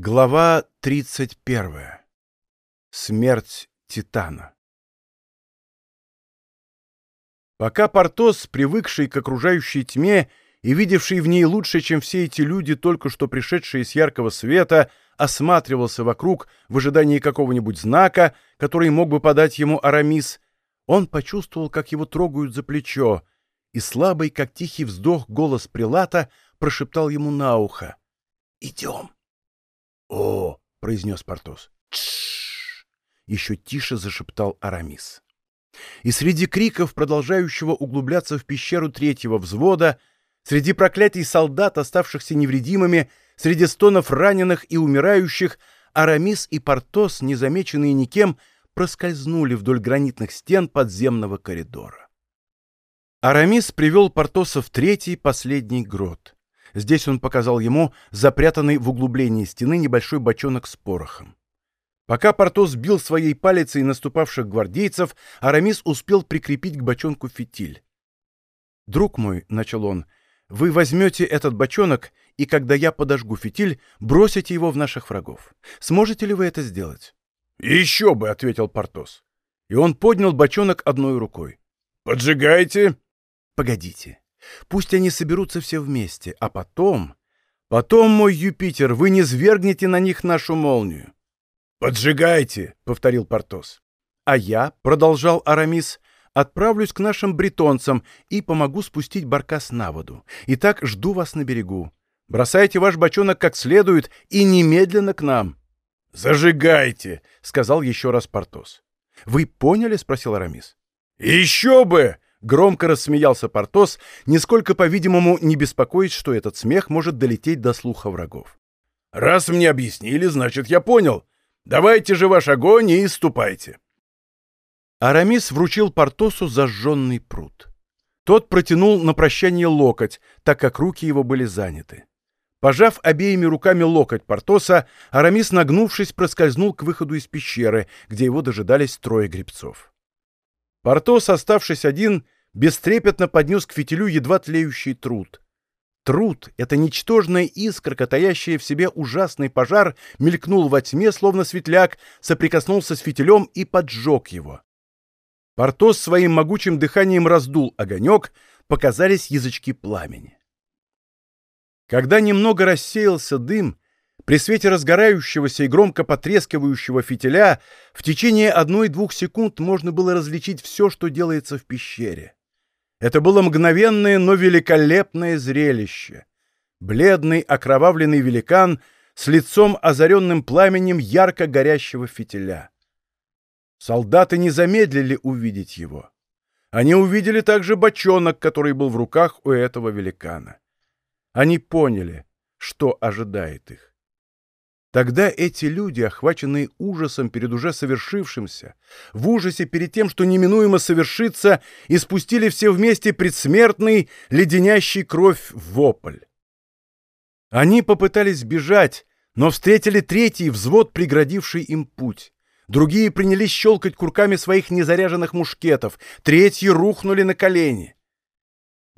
Глава 31. Смерть Титана. Пока Портос, привыкший к окружающей тьме и видевший в ней лучше, чем все эти люди, только что пришедшие с яркого света, осматривался вокруг в ожидании какого-нибудь знака, который мог бы подать ему Арамис, он почувствовал, как его трогают за плечо, и слабый, как тихий вздох, голос Прилата прошептал ему на ухо «Идем». «О!» — произнес Портос. «Тш!» — еще тише зашептал Арамис. И среди криков, продолжающего углубляться в пещеру третьего взвода, среди проклятий солдат, оставшихся невредимыми, среди стонов раненых и умирающих, Арамис и Портос, незамеченные никем, проскользнули вдоль гранитных стен подземного коридора. Арамис привел Портоса в третий, последний грот. Здесь он показал ему запрятанный в углублении стены небольшой бочонок с порохом. Пока Портос бил своей палицей наступавших гвардейцев, Арамис успел прикрепить к бочонку фитиль. «Друг мой», — начал он, — «вы возьмете этот бочонок, и когда я подожгу фитиль, бросите его в наших врагов. Сможете ли вы это сделать?» «Еще бы», — ответил Портос. И он поднял бочонок одной рукой. «Поджигайте!» «Погодите. Пусть они соберутся все вместе, а потом... Потом, мой Юпитер, вы не свергнете на них нашу молнию. «Поджигайте!» — повторил Портос. «А я», — продолжал Арамис, — «отправлюсь к нашим бретонцам и помогу спустить баркас на воду. Итак, жду вас на берегу. Бросайте ваш бочонок как следует и немедленно к нам». «Зажигайте!» — сказал еще раз Портос. «Вы поняли?» — спросил Арамис. «Еще бы!» Громко рассмеялся Портос, нисколько, по-видимому, не беспокоясь, что этот смех может долететь до слуха врагов. «Раз мне объяснили, значит, я понял. Давайте же ваш огонь и ступайте». Арамис вручил Портосу зажженный пруд. Тот протянул на прощание локоть, так как руки его были заняты. Пожав обеими руками локоть Портоса, Арамис, нагнувшись, проскользнул к выходу из пещеры, где его дожидались трое гребцов. Портос, оставшись один, бестрепетно поднес к фитилю едва тлеющий труд. Труд, эта ничтожная искорка, таящая в себе ужасный пожар, мелькнул во тьме, словно светляк, соприкоснулся с фитилем и поджег его. Портос своим могучим дыханием раздул огонек, показались язычки пламени. Когда немного рассеялся дым, при свете разгорающегося и громко потрескивающего фитиля в течение одной-двух секунд можно было различить все, что делается в пещере. Это было мгновенное, но великолепное зрелище. Бледный, окровавленный великан с лицом, озаренным пламенем ярко горящего фитиля. Солдаты не замедлили увидеть его. Они увидели также бочонок, который был в руках у этого великана. Они поняли, что ожидает их. Тогда эти люди, охваченные ужасом перед уже совершившимся, в ужасе перед тем, что неминуемо совершится, испустили все вместе предсмертный, леденящий кровь вопль. Они попытались бежать, но встретили третий взвод, преградивший им путь. Другие принялись щелкать курками своих незаряженных мушкетов, третьи рухнули на колени.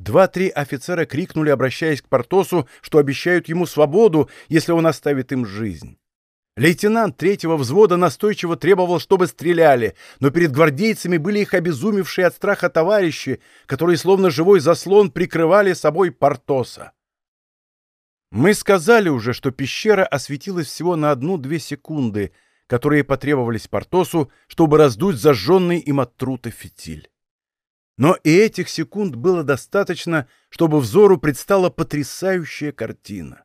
Два-три офицера крикнули, обращаясь к Портосу, что обещают ему свободу, если он оставит им жизнь. Лейтенант третьего взвода настойчиво требовал, чтобы стреляли, но перед гвардейцами были их обезумевшие от страха товарищи, которые словно живой заслон прикрывали собой Портоса. Мы сказали уже, что пещера осветилась всего на одну-две секунды, которые потребовались Портосу, чтобы раздуть зажженный им от трута фитиль. Но и этих секунд было достаточно, чтобы взору предстала потрясающая картина.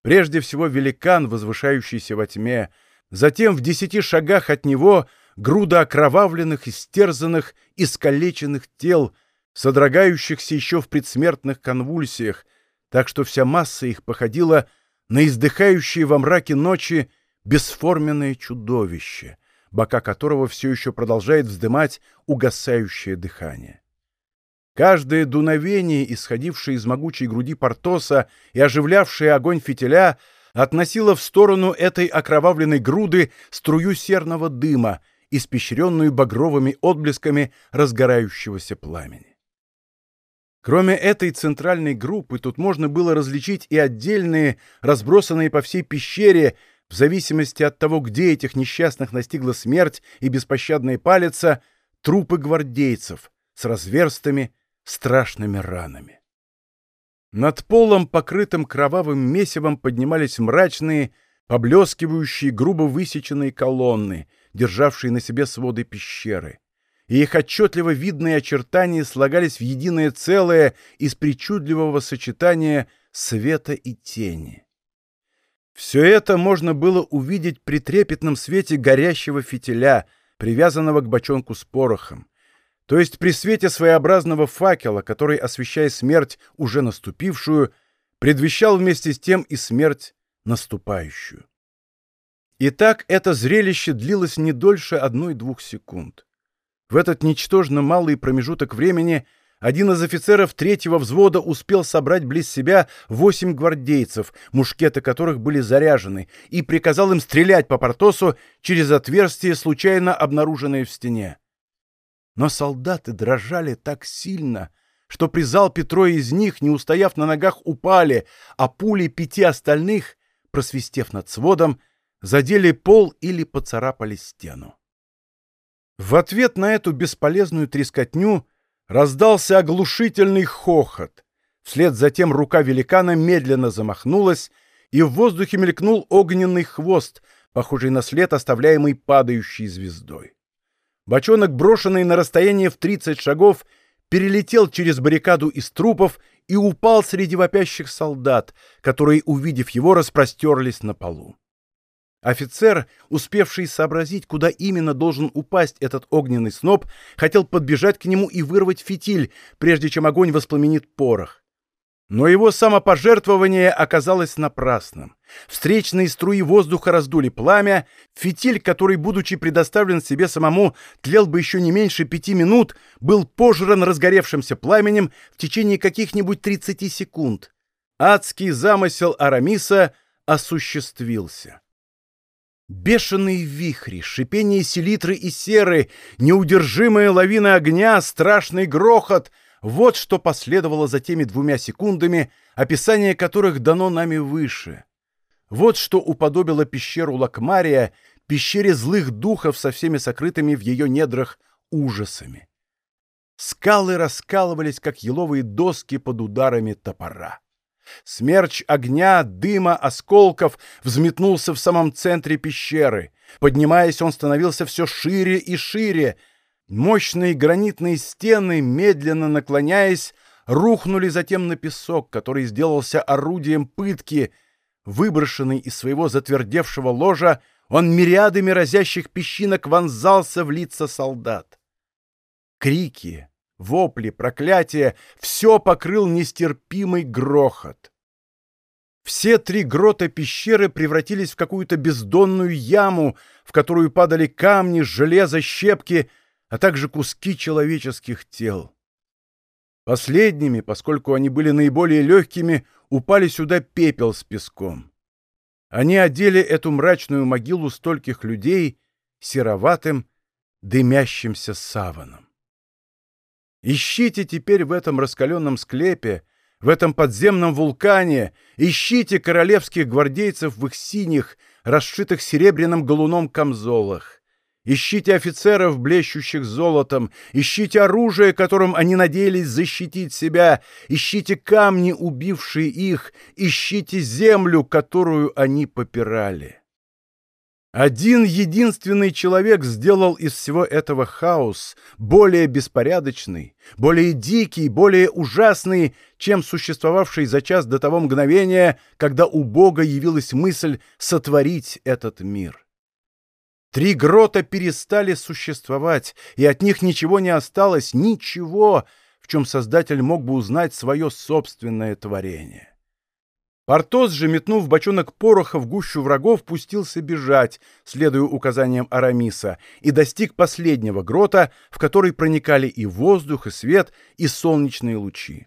Прежде всего великан, возвышающийся во тьме, затем в десяти шагах от него груда окровавленных, истерзанных, искалеченных тел, содрогающихся еще в предсмертных конвульсиях, так что вся масса их походила на издыхающее во мраке ночи бесформенное чудовище — бока которого все еще продолжает вздымать угасающее дыхание. Каждое дуновение, исходившее из могучей груди Портоса и оживлявшее огонь фитиля, относило в сторону этой окровавленной груды струю серного дыма, испещренную багровыми отблесками разгорающегося пламени. Кроме этой центральной группы, тут можно было различить и отдельные, разбросанные по всей пещере, в зависимости от того, где этих несчастных настигла смерть и беспощадная палица, трупы гвардейцев с разверстыми страшными ранами. Над полом, покрытым кровавым месивом, поднимались мрачные, поблескивающие, грубо высеченные колонны, державшие на себе своды пещеры. И их отчетливо видные очертания слагались в единое целое из причудливого сочетания света и тени. Все это можно было увидеть при трепетном свете горящего фитиля, привязанного к бочонку с порохом, то есть при свете своеобразного факела, который, освещая смерть уже наступившую, предвещал вместе с тем и смерть наступающую. Итак, это зрелище длилось не дольше одной-двух секунд. В этот ничтожно малый промежуток времени один из офицеров третьего взвода успел собрать близ себя восемь гвардейцев, мушкеты которых были заряжены, и приказал им стрелять по Портосу через отверстие, случайно обнаруженное в стене. Но солдаты дрожали так сильно, что при залпе трое из них, не устояв на ногах, упали, а пули пяти остальных, просвистев над сводом, задели пол или поцарапали стену. В ответ на эту бесполезную трескотню раздался оглушительный хохот. Вслед за тем рука великана медленно замахнулась, и в воздухе мелькнул огненный хвост, похожий на след, оставляемый падающей звездой. Бочонок, брошенный на расстояние в 30 шагов, перелетел через баррикаду из трупов и упал среди вопящих солдат, которые, увидев его, распростерлись на полу. Офицер, успевший сообразить, куда именно должен упасть этот огненный сноп, хотел подбежать к нему и вырвать фитиль, прежде чем огонь воспламенит порох. Но его самопожертвование оказалось напрасным. Встречные струи воздуха раздули пламя, фитиль, который, будучи предоставлен себе самому, тлел бы еще не меньше пяти минут, был пожран разгоревшимся пламенем в течение каких-нибудь тридцати секунд. Адский замысел Арамиса осуществился. Бешеные вихри, шипение селитры и серы, неудержимая лавина огня, страшный грохот — вот что последовало за теми двумя секундами, описание которых дано нами выше. Вот что уподобило пещеру Лакмария, пещере злых духов со всеми сокрытыми в ее недрах ужасами. Скалы раскалывались, как еловые доски под ударами топора. Смерч огня, дыма, осколков взметнулся в самом центре пещеры. Поднимаясь, он становился все шире и шире — Мощные гранитные стены, медленно наклоняясь, рухнули затем на песок, который сделался орудием пытки. Выброшенный из своего затвердевшего ложа, он мириадами разящих песчинок вонзался в лица солдат. Крики, вопли, проклятия — все покрыл нестерпимый грохот. Все три грота пещеры превратились в какую-то бездонную яму, в которую падали камни, железо, щепки — а также куски человеческих тел. Последними, поскольку они были наиболее легкими, упали сюда пепел с песком. Они одели эту мрачную могилу стольких людей сероватым, дымящимся саваном. Ищите теперь в этом раскаленном склепе, в этом подземном вулкане, ищите королевских гвардейцев в их синих, расшитых серебряным галуном камзолах. Ищите офицеров, блещущих золотом, ищите оружие, которым они надеялись защитить себя, ищите камни, убившие их, ищите землю, которую они попирали. Один единственный человек сделал из всего этого хаос более беспорядочный, более дикий, более ужасный, чем существовавший за час до того мгновения, когда у Бога явилась мысль сотворить этот мир. Три грота перестали существовать, и от них ничего не осталось, ничего, в чем Создатель мог бы узнать свое собственное творение. Портос же, метнув бочонок пороха в гущу врагов, пустился бежать, следуя указаниям Арамиса, и достиг последнего грота, в который проникали и воздух, и свет, и солнечные лучи.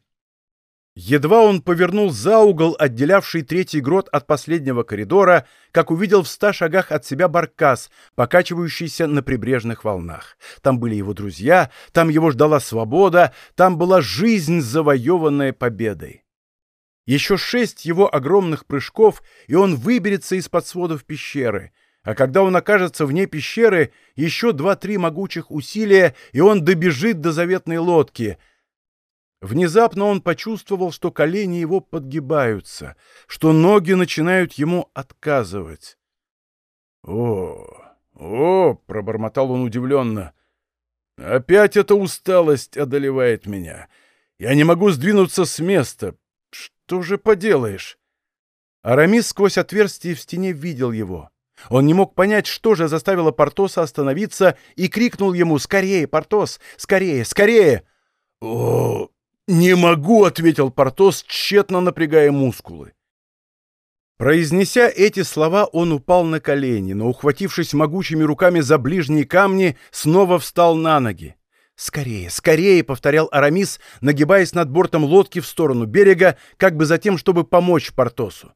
Едва он повернул за угол, отделявший третий грот от последнего коридора, как увидел в ста шагах от себя баркас, покачивающийся на прибрежных волнах. Там были его друзья, там его ждала свобода, там была жизнь, завоеванная победой. Еще шесть его огромных прыжков, и он выберется из-под сводов пещеры. А когда он окажется вне пещеры, еще два-три могучих усилия, и он добежит до заветной лодки. Внезапно он почувствовал, что колени его подгибаются, что ноги начинают ему отказывать. «О, о!» — пробормотал он удивленно. «Опять эта усталость одолевает меня. Я не могу сдвинуться с места. Что же поделаешь?» Арамис сквозь отверстие в стене видел его. Он не мог понять, что же заставило Портоса остановиться, и крикнул ему «Скорее, Портос! Скорее! Скорее!» «О, не могу!» — ответил Портос, тщетно напрягая мускулы. Произнеся эти слова, он упал на колени, но, ухватившись могучими руками за ближние камни, снова встал на ноги. «Скорее, скорее!» — повторял Арамис, нагибаясь над бортом лодки в сторону берега, как бы за тем, чтобы помочь Портосу.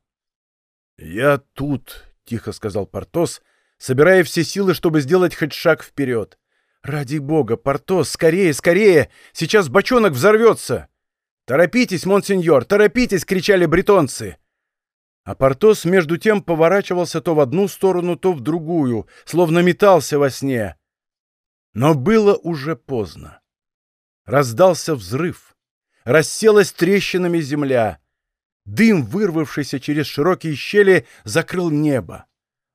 «Я тут», — тихо сказал Портос, собирая все силы, чтобы сделать хоть шаг вперед. «Ради бога, Портос, скорее, скорее! Сейчас бочонок взорвется!» «Торопитесь, монсеньор, торопитесь!» — кричали бретонцы. А Портос между тем поворачивался то в одну сторону, то в другую, словно метался во сне. Но было уже поздно. Раздался взрыв. Расселась трещинами земля. Дым, вырвавшийся через широкие щели, закрыл небо.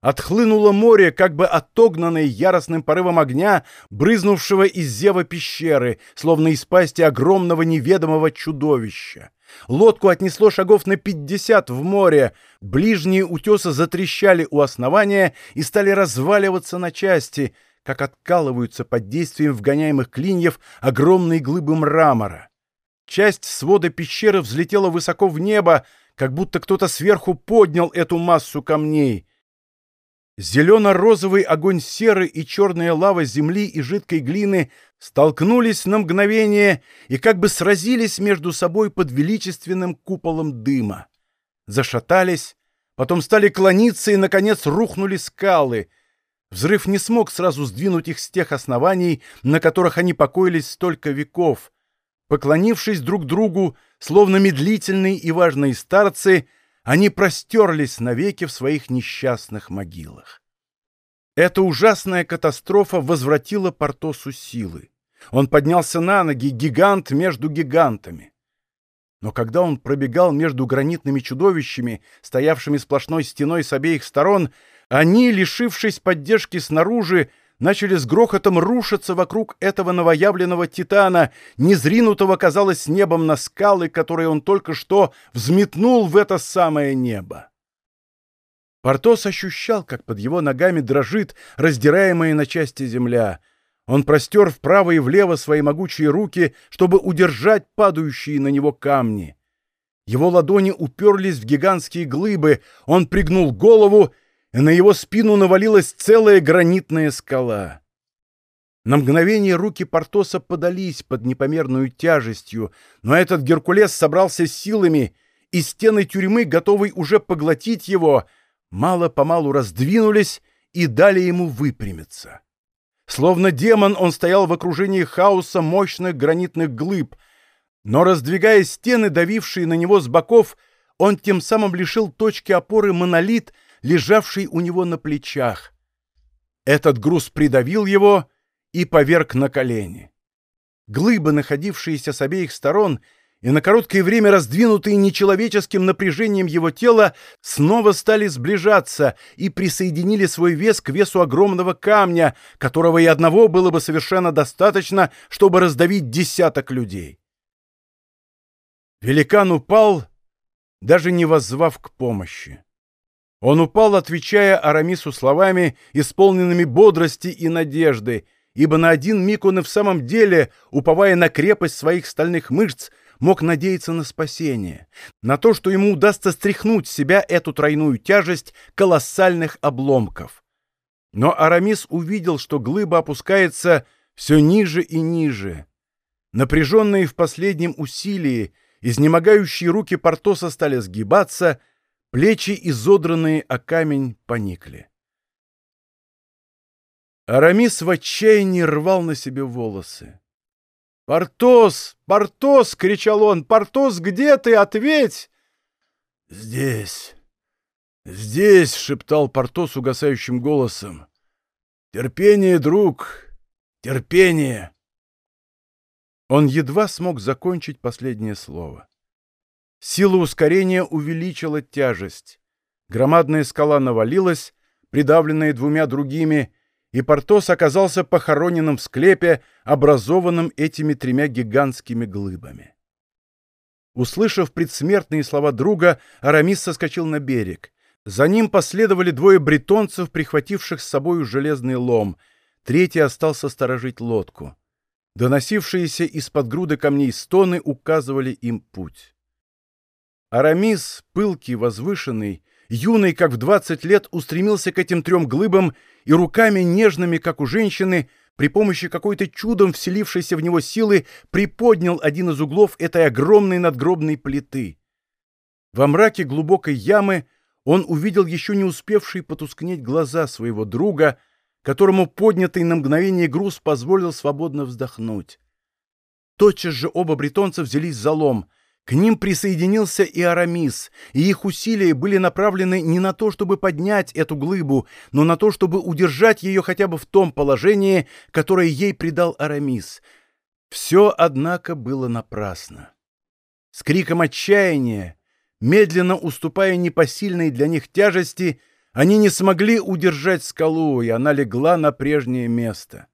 Отхлынуло море, как бы отогнанное яростным порывом огня, брызнувшего из зева пещеры, словно из пасти огромного неведомого чудовища. Лодку отнесло шагов на пятьдесят в море, ближние утесы затрещали у основания и стали разваливаться на части, как откалываются под действием вгоняемых клиньев огромные глыбы мрамора. Часть свода пещеры взлетела высоко в небо, как будто кто-то сверху поднял эту массу камней. Зелено-розовый огонь серы и черная лава земли и жидкой глины столкнулись на мгновение и как бы сразились между собой под величественным куполом дыма. Зашатались, потом стали клониться и, наконец, рухнули скалы. Взрыв не смог сразу сдвинуть их с тех оснований, на которых они покоились столько веков. Поклонившись друг другу, словно медлительные и важные старцы, они простерлись навеки в своих несчастных могилах. Эта ужасная катастрофа возвратила Портосу силы. Он поднялся на ноги, гигант между гигантами. Но когда он пробегал между гранитными чудовищами, стоявшими сплошной стеной с обеих сторон, они, лишившись поддержки снаружи, начали с грохотом рушиться вокруг этого новоявленного титана, незринутого, казалось, небом на скалы, которые он только что взметнул в это самое небо. Портос ощущал, как под его ногами дрожит раздираемая на части земля. Он простер вправо и влево свои могучие руки, чтобы удержать падающие на него камни. Его ладони уперлись в гигантские глыбы, он пригнул голову на его спину навалилась целая гранитная скала. На мгновение руки Портоса подались под непомерную тяжестью, но этот Геркулес собрался силами, и стены тюрьмы, готовый уже поглотить его, мало-помалу раздвинулись и дали ему выпрямиться. Словно демон он стоял в окружении хаоса мощных гранитных глыб, но, раздвигая стены, давившие на него с боков, он тем самым лишил точки опоры монолит — лежавший у него на плечах. Этот груз придавил его и поверг на колени. Глыбы, находившиеся с обеих сторон, и на короткое время раздвинутые нечеловеческим напряжением его тела, снова стали сближаться и присоединили свой вес к весу огромного камня, которого и одного было бы совершенно достаточно, чтобы раздавить десяток людей. Великан упал, даже не воззвав к помощи. Он упал, отвечая Арамису словами, исполненными бодрости и надежды, ибо на один миг он и в самом деле, уповая на крепость своих стальных мышц, мог надеяться на спасение, на то, что ему удастся стряхнуть с себя эту тройную тяжесть колоссальных обломков. Но Арамис увидел, что глыба опускается все ниже и ниже. Напряженные в последнем усилии, изнемогающие руки Портоса стали сгибаться — Плечи, изодранные о камень, поникли. Арамис в отчаянии рвал на себе волосы. «Портос! Портос!» — кричал он. «Портос, где ты? Ответь!» «Здесь, здесь!» — шептал Портос угасающим голосом. «Терпение, друг, терпение!» Он едва смог закончить последнее слово. Сила ускорения увеличила тяжесть. Громадная скала навалилась, придавленная двумя другими, и Портос оказался похороненным в склепе, образованном этими тремя гигантскими глыбами. Услышав предсмертные слова друга, Арамис соскочил на берег. За ним последовали двое бретонцев, прихвативших с собою железный лом. Третий остался сторожить лодку. Доносившиеся из-под груды камней стоны указывали им путь. Арамис, пылкий, возвышенный, юный, как в двадцать лет, устремился к этим трем глыбам и руками нежными, как у женщины, при помощи какой-то чудом вселившейся в него силы приподнял один из углов этой огромной надгробной плиты. Во мраке глубокой ямы он увидел еще не успевшие потускнеть глаза своего друга, которому поднятый на мгновение груз позволил свободно вздохнуть. Тотчас же оба бретонца взялись за лом — к ним присоединился и Арамис, и их усилия были направлены не на то, чтобы поднять эту глыбу, но на то, чтобы удержать ее хотя бы в том положении, которое ей придал Арамис. Все, однако, было напрасно. С криком отчаяния, медленно уступая непосильной для них тяжести, они не смогли удержать скалу, и она легла на прежнее место.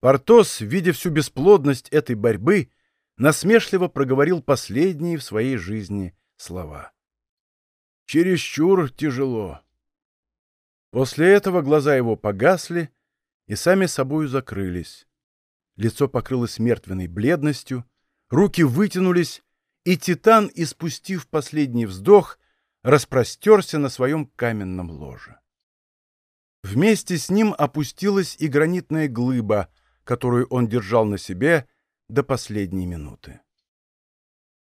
Портос, видя всю бесплодность этой борьбы, насмешливо проговорил последние в своей жизни слова. «Чересчур тяжело». После этого глаза его погасли и сами собою закрылись. Лицо покрылось мертвенной бледностью, руки вытянулись, и Титан, испустив последний вздох, распростерся на своем каменном ложе. Вместе с ним опустилась и гранитная глыба, которую он держал на себе, до последней минуты.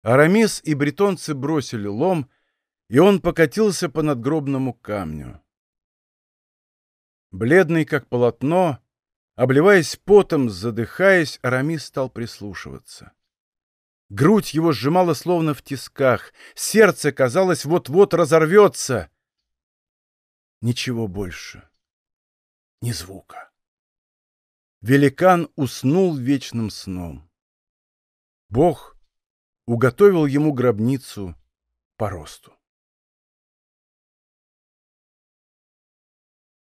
Арамис и бретонцы бросили лом, и он покатился по надгробному камню. Бледный, как полотно, обливаясь потом, задыхаясь, Арамис стал прислушиваться. Грудь его сжимала словно в тисках, сердце, казалось, вот-вот разорвется. Ничего больше. Ни звука. Великан уснул вечным сном. Бог уготовил ему гробницу по росту.